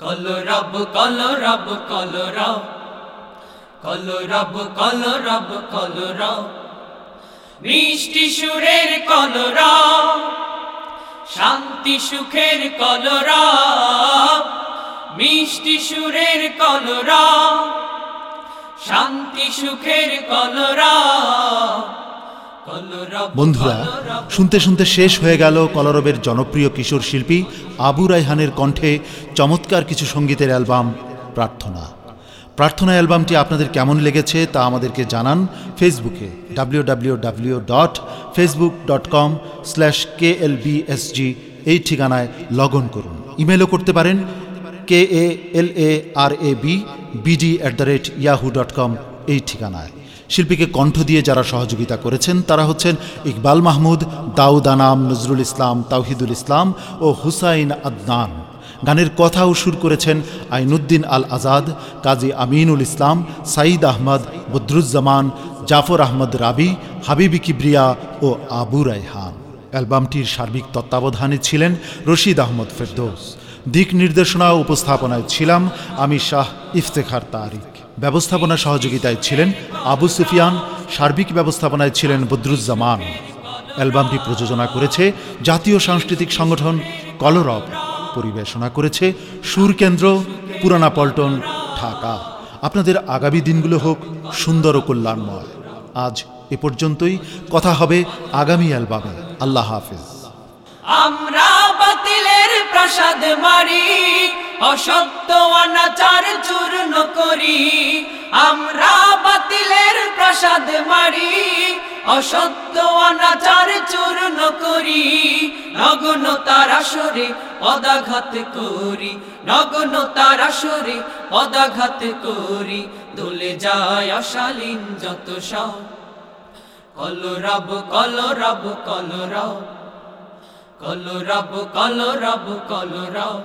Call রব কল রব কল রব কল রব কল রব কল রব মিষ্টি সুরের কল রব শান্তি সুখের কল রব মিষ্টি সুরের কল রব শান্তি সুখের কল রব বন্ধুরা, শুনতে শুনতে শেষ হয়ে গেল কলরবের জনপ্রিয় কিশোর শিল্পী আবু রাইহানের কণ্ঠে চমৎকার কিছু সঙ্গীতের অ্যালবাম প্রার্থনা। প্রার্থনা অ্যালবামটি আপনাদের কেমন লেগেছে তা আমাদেরকে জানান ফেসবুকে W W W dot Facebook dot com slash K L BSG এই ঠিকানায় লগ করুন। ইমেলও করতে পারেন K A L A R A B BD at the rate Yahoo dot com এই ঠিকানায়। শিল্পীকে কণ্ঠ দিয়ে যারা সহযোগিতা করেছেন, তারা হচ্ছেন ইকবাল মাহমুদ, দাউদ আনাম, নজরুল ইসলাম, তাওহিদুল ইসলাম ও হুসাইন আদনান। গানের কথা ও সুর করেছেন আইনুদ্দিন আল আজাদ কাজী আমিনুল ইসলাম, সাঈদ আহমদ, বদরুজ্জামান, জাফর আহমদ রাবি, হাবিবি কিবরিয়া ও আবু রায়হান। অ্যালবামটির সার্বিক তত্ত্বাবধানে ছিলেন রশিদ আহমদ ফেরদৌস। দিক নির্দেশনা উপস্থাপনায় ছিলাম আমি শাহ ইফতেখার তারিক। ব্যবস্থাপনা সহযোগিতায় ছিলেন আবু সুফিয়ান, সার্বিক ব্যবস্থাপনায় ছিলেন বদরুজ্জামান। অ্যালবামটি প্রযোজনা করেছে জাতীয় সাংস্কৃতিক সংগঠন কলরব, পরিবেশনা করেছে সুরকেন্দ্র পুরানা পল্টন ঢাকা। আপনাদের আগামী দিনগুলো হোক সুন্দর ও কল্যাণময়। আজ এ পর্যন্তই, কথা হবে আগামী অ্যালবামে। আল্লাহ হাফেজ। আমরা প্রসাদ মারি, অসত্য অনাচার চূর্ণ করি। আমরা বাতিলের প্রসাদ মারি, অসত্য অনাচার চূর্ণ করি। নগ্ন তার আসরে পদাঘাত করি নগ্ন তার আসরে পদাঘাত করি। দোলে যায় অশালীন যত সব। কল রব কল কলো রব কলো রব কলো রব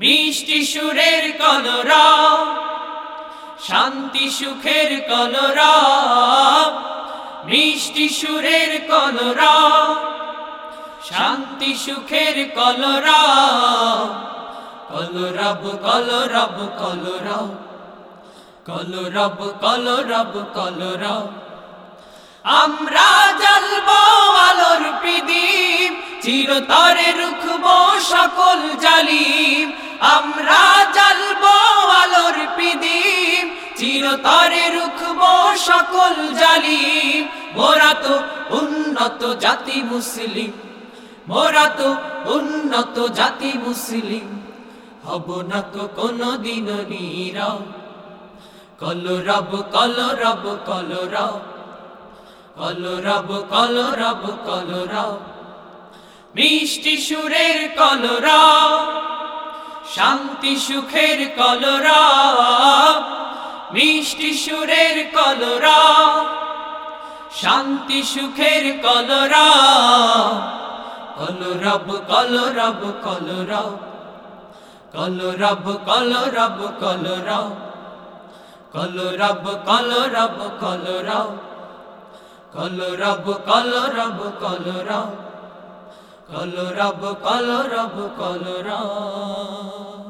মিষ্টি সুরের কলো রব শান্তি সুখের কলো রব মিষ্টি সুরের কলো রব শান্তি সুখের কলো রব কলো রব কলো রব কলো রব কলো রব কলো রব কলো রব আমরা জ্বলব আলোর প্রদীপ, চিরতরে রুখব সকল জালিম। আমরা জ্বলব আলোর প্রদীপ, চিরতরে রুখব সকল জালিম। মোরা তো উন্নত জাতি মুসলিম, মোরা তো উন্নত জাতি মুসলিম। হব না তো কোনো দিন নীরব। কল রব কল রব কল রব কল রব কল রব কল রব মিষ্টি সুরের কল রব শান্তি সুখের কল রব মিষ্টি সুরের কল রব শান্তি সুখের কল রব কল রব কল রব কল রব কল রব কল রব কল রব কল রব কল রব কল রব কল রব